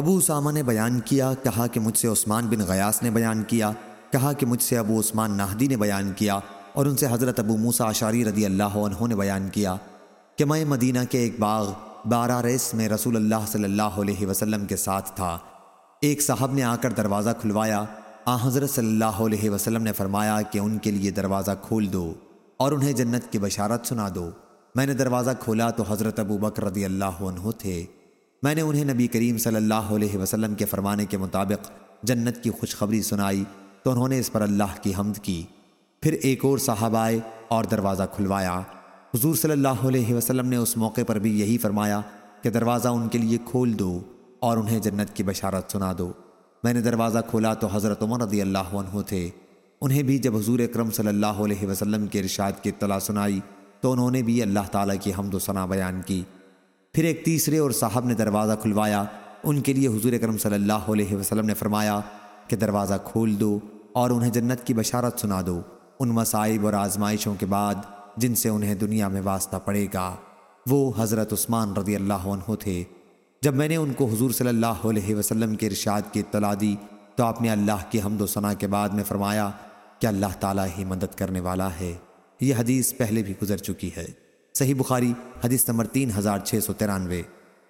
ابو اسامہ نے بیان کیا، کہا کہ مجھ سے عثمان بن غیاس نے بیان کیا، کہا کہ مجھ سے ابو عثمان نہدی نے بیان کیا اور ان سے حضرت ابو موسیٰ اشاری رضی اللہ عنہ نے بیان کیا کہ میں مدینہ کے ایک باغ بارہ ریس میں رسول اللہ صلی اللہ علیہ وسلم کے ساتھ تھا۔ ایک صاحب نے آ کر دروازہ کھلوایا۔ آ، حضرت صلی اللہ علیہ وسلم نے فرمایا کہ ان کے لیے دروازہ کھول دو اور انہیں جنت کی بشارت سنا دو۔ میں نے دروازہ کھولا تو حضرت ابو بکر رضی اللہ عنہ تھے۔ میں نے انہیں نبی کریم صلی اللہ علیہ وسلم کے فرمانے کے مطابق جنت کی خوشخبری سنائی تو انہوں نے اس پر اللہ کی حمد کی۔ پھر ایک اور صاحب آئے اور دروازہ کھلوایا۔ حضور صلی اللہ علیہ وسلم نے اس موقع پر بھی یہی فرمایا کہ دروازہ ان کے لیے کھول دو اور انہیں جنت کی بشارت سنا دو۔ میں نے دروازہ کھولا تو حضرت عمر رضی اللہ عنہ تھے۔ انہیں بھی جب حضور اکرم صلی اللہ علیہ وسلم کے ارشاد کی اطلاع سنائی تو انہوں نے بھی اللہ تعالیٰ کی حمد و ثنا بیان کی۔ پھر ایک تیسرے اور صاحب نے دروازہ کھلوایا۔ ان کے لیے حضور اکرم صلی اللہ علیہ وسلم نے فرمایا کہ دروازہ کھول دو اور انہیں جنت کی بشارت سنا دو۔ ان مصائب اور آزمائشوں کے بعد جن سے انہیں دنیا میں واسطہ پڑے گا۔ وہ حضرت عثمان رضی اللہ عنہ تھے۔ جب میں نے ان کو حضور صلی اللہ علیہ وسلم کے ارشاد کی اطلاع دی تو آپ نے اللہ کی حمد و ثنا کے بعد میں فرمایا کہ اللہ تعالیٰ ہی مدد کرنے والا ہے۔ یہ حدیث پہلے بھی گزر چکی ہے۔ صحیح بخاری حدیث نمبر تین ہزار چھ سو ترانوے۔